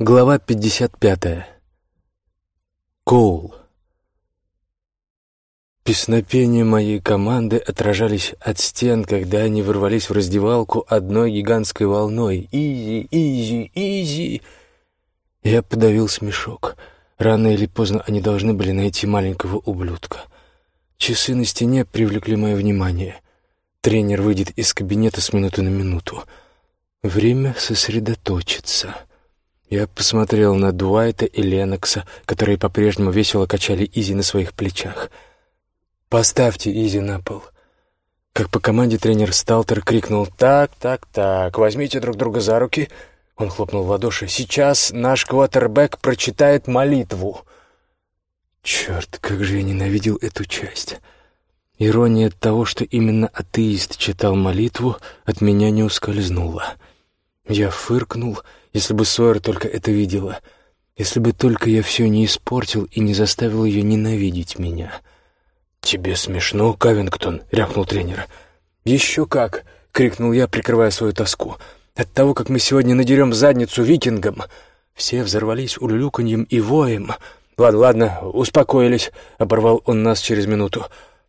Глава 55. Коул. Песнопения моей команды отражались от стен, когда они ворвались в раздевалку одной гигантской волной. «Изи, изи, изи!» Я подавил смешок. Рано или поздно они должны были найти маленького ублюдка. Часы на стене привлекли мое внимание. Тренер выйдет из кабинета с минуты на минуту. Время сосредоточиться. Я посмотрел на Дуайта и Ленокса, которые по-прежнему весело качали Изи на своих плечах. «Поставьте Изи на пол». Как по команде тренер Сталтер крикнул «Так, так, так, возьмите друг друга за руки». Он хлопнул в ладоши. «Сейчас наш квотербек прочитает молитву». Черт, как же я ненавидел эту часть. Ирония того, что именно атеист читал молитву, от меня не ускользнула. Я фыркнул если бы Сойер только это видела. Если бы только я все не испортил и не заставил ее ненавидеть меня. «Тебе смешно, Кавингтон?» — рявкнул тренер. «Еще как!» — крикнул я, прикрывая свою тоску. «От того, как мы сегодня надерем задницу викингам!» Все взорвались улюлюканьем и воем. «Ладно, ладно, успокоились», — оборвал он нас через минуту.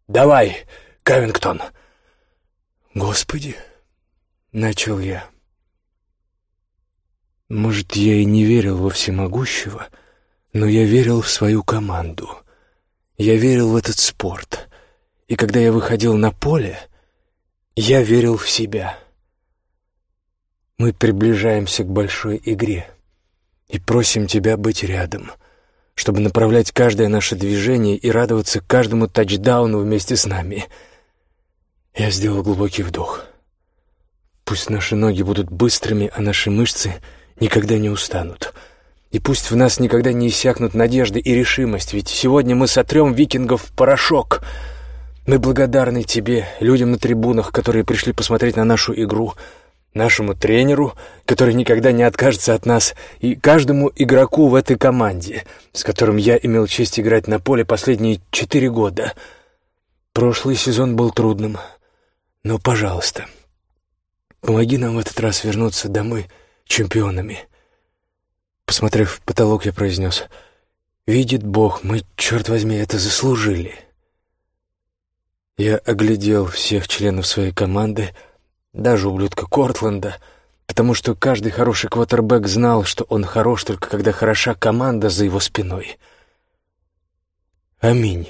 «Давай, Кавингтон!» «Господи!» — начал я. Может, я и не верил во всемогущего, но я верил в свою команду. Я верил в этот спорт. И когда я выходил на поле, я верил в себя. Мы приближаемся к большой игре и просим тебя быть рядом, чтобы направлять каждое наше движение и радоваться каждому тачдауну вместе с нами. Я сделал глубокий вдох. Пусть наши ноги будут быстрыми, а наши мышцы — никогда не устанут. И пусть в нас никогда не иссякнут надежды и решимость, ведь сегодня мы сотрем викингов в порошок. Мы благодарны тебе, людям на трибунах, которые пришли посмотреть на нашу игру, нашему тренеру, который никогда не откажется от нас, и каждому игроку в этой команде, с которым я имел честь играть на поле последние четыре года. Прошлый сезон был трудным, но, пожалуйста, помоги нам в этот раз вернуться домой — чемпионами. Посмотрев в потолок, я произнес, «Видит Бог, мы, черт возьми, это заслужили». Я оглядел всех членов своей команды, даже ублюдка Кортленда, потому что каждый хороший квотербек знал, что он хорош только когда хороша команда за его спиной. Аминь.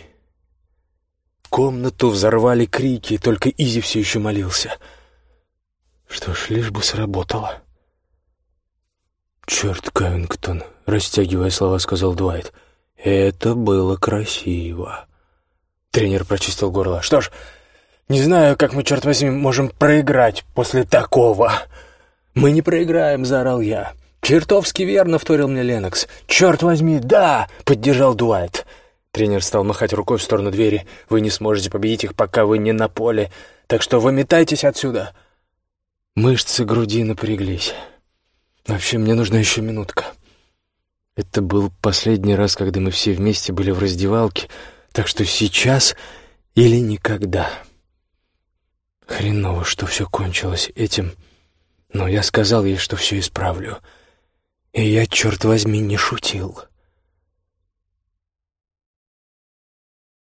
Комнату взорвали крики, только Изи все еще молился. Что ж, лишь бы сработало. «Черт, Кавингтон!» — растягивая слова, сказал Дуайт. «Это было красиво!» Тренер прочистил горло. «Что ж, не знаю, как мы, черт возьми, можем проиграть после такого!» «Мы не проиграем!» — заорал я. «Чертовски верно!» — вторил мне Ленокс. «Черт возьми, да!» — поддержал Дуайт. Тренер стал махать рукой в сторону двери. «Вы не сможете победить их, пока вы не на поле, так что выметайтесь отсюда!» Мышцы груди напряглись. Вообще, мне нужна еще минутка. Это был последний раз, когда мы все вместе были в раздевалке, так что сейчас или никогда. Хреново, что все кончилось этим, но я сказал ей, что все исправлю. И я, черт возьми, не шутил.